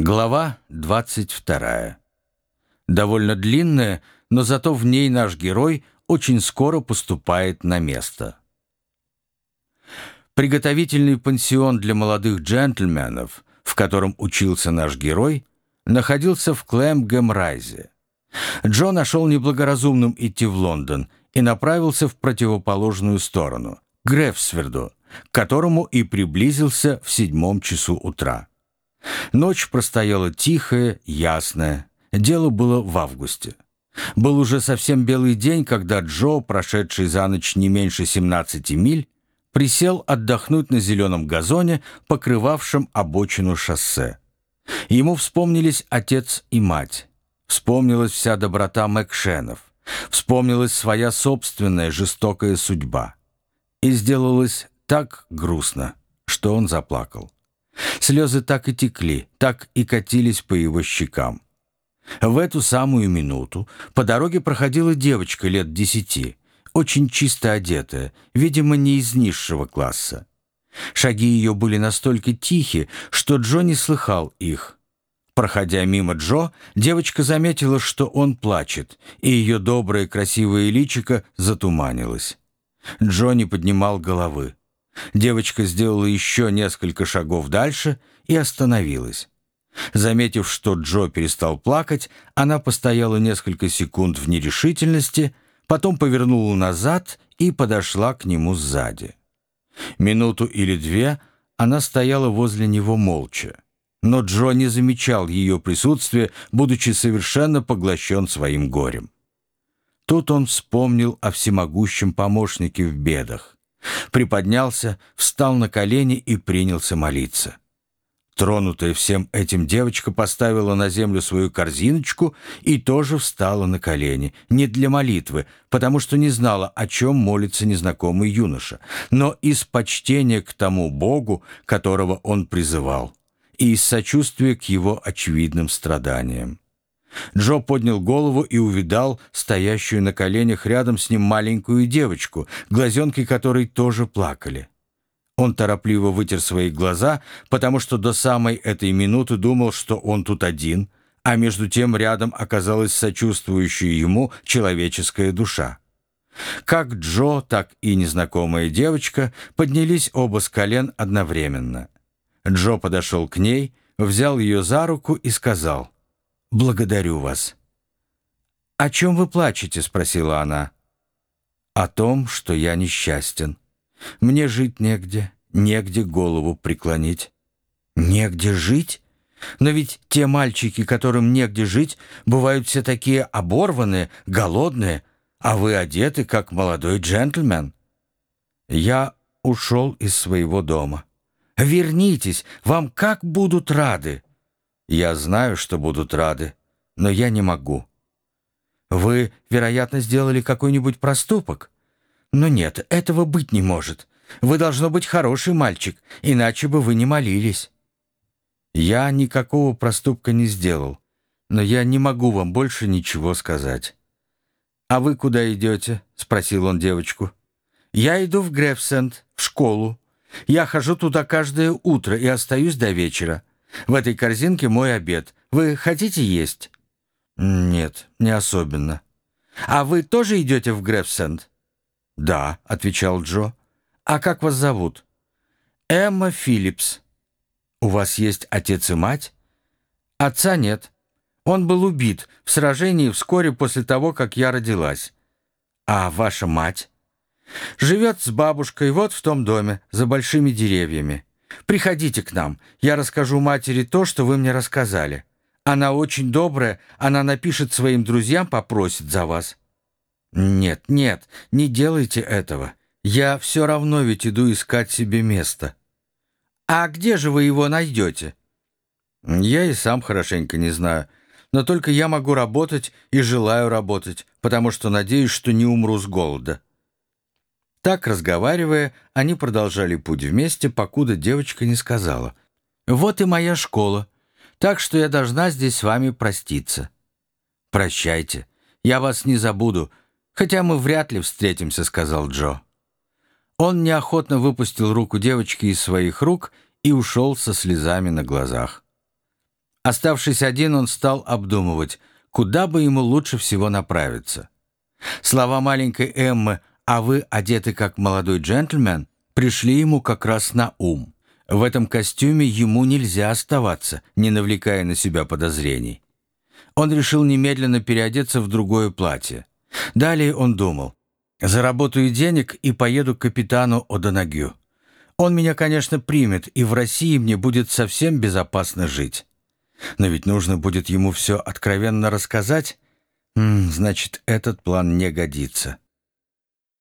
Глава 22. Довольно длинная, но зато в ней наш герой очень скоро поступает на место. Приготовительный пансион для молодых джентльменов, в котором учился наш герой, находился в Клэмгэм-Райзе. Джо нашел неблагоразумным идти в Лондон и направился в противоположную сторону, к Грефсверду, к которому и приблизился в седьмом часу утра. Ночь простояла тихая, ясная. Дело было в августе. Был уже совсем белый день, когда Джо, прошедший за ночь не меньше 17 миль, присел отдохнуть на зеленом газоне, покрывавшем обочину шоссе. Ему вспомнились отец и мать. Вспомнилась вся доброта Мэкшенов. Вспомнилась своя собственная жестокая судьба. И сделалось так грустно, что он заплакал. Слезы так и текли, так и катились по его щекам. В эту самую минуту по дороге проходила девочка лет десяти, очень чисто одетая, видимо, не из низшего класса. Шаги ее были настолько тихи, что Джо не слыхал их. Проходя мимо Джо, девочка заметила, что он плачет, и ее доброе красивое личико затуманилось. Джо не поднимал головы. Девочка сделала еще несколько шагов дальше и остановилась. Заметив, что Джо перестал плакать, она постояла несколько секунд в нерешительности, потом повернула назад и подошла к нему сзади. Минуту или две она стояла возле него молча. Но Джо не замечал ее присутствия, будучи совершенно поглощен своим горем. Тут он вспомнил о всемогущем помощнике в бедах приподнялся, встал на колени и принялся молиться. Тронутая всем этим девочка поставила на землю свою корзиночку и тоже встала на колени, не для молитвы, потому что не знала, о чем молится незнакомый юноша, но из почтения к тому Богу, которого он призывал, и из сочувствия к его очевидным страданиям. Джо поднял голову и увидал стоящую на коленях рядом с ним маленькую девочку, глазенки которой тоже плакали. Он торопливо вытер свои глаза, потому что до самой этой минуты думал, что он тут один, а между тем рядом оказалась сочувствующая ему человеческая душа. Как Джо, так и незнакомая девочка поднялись оба с колен одновременно. Джо подошел к ней, взял ее за руку и сказал — «Благодарю вас». «О чем вы плачете?» — спросила она. «О том, что я несчастен. Мне жить негде, негде голову преклонить». «Негде жить? Но ведь те мальчики, которым негде жить, бывают все такие оборванные, голодные, а вы одеты, как молодой джентльмен». «Я ушел из своего дома». «Вернитесь, вам как будут рады!» Я знаю, что будут рады, но я не могу. Вы, вероятно, сделали какой-нибудь проступок? Но нет, этого быть не может. Вы должно быть хороший мальчик, иначе бы вы не молились. Я никакого проступка не сделал, но я не могу вам больше ничего сказать. «А вы куда идете?» — спросил он девочку. «Я иду в Грефсенд, в школу. Я хожу туда каждое утро и остаюсь до вечера. В этой корзинке мой обед. Вы хотите есть?» «Нет, не особенно». «А вы тоже идете в Грефсенд?» «Да», — отвечал Джо. «А как вас зовут?» «Эмма Филлипс». «У вас есть отец и мать?» «Отца нет. Он был убит в сражении вскоре после того, как я родилась». «А ваша мать?» «Живет с бабушкой вот в том доме, за большими деревьями». Приходите к нам, я расскажу матери то, что вы мне рассказали. Она очень добрая, она напишет своим друзьям, попросит за вас». «Нет, нет, не делайте этого. Я все равно ведь иду искать себе место». «А где же вы его найдете?» «Я и сам хорошенько не знаю, но только я могу работать и желаю работать, потому что надеюсь, что не умру с голода». Так, разговаривая, они продолжали путь вместе, покуда девочка не сказала. «Вот и моя школа, так что я должна здесь с вами проститься». «Прощайте, я вас не забуду, хотя мы вряд ли встретимся», — сказал Джо. Он неохотно выпустил руку девочки из своих рук и ушел со слезами на глазах. Оставшись один, он стал обдумывать, куда бы ему лучше всего направиться. Слова маленькой Эммы «А вы одеты как молодой джентльмен» пришли ему как раз на ум. В этом костюме ему нельзя оставаться, не навлекая на себя подозрений. Он решил немедленно переодеться в другое платье. Далее он думал, заработаю денег и поеду к капитану Одонагю. Он меня, конечно, примет, и в России мне будет совсем безопасно жить. Но ведь нужно будет ему все откровенно рассказать. М -м, значит, этот план не годится.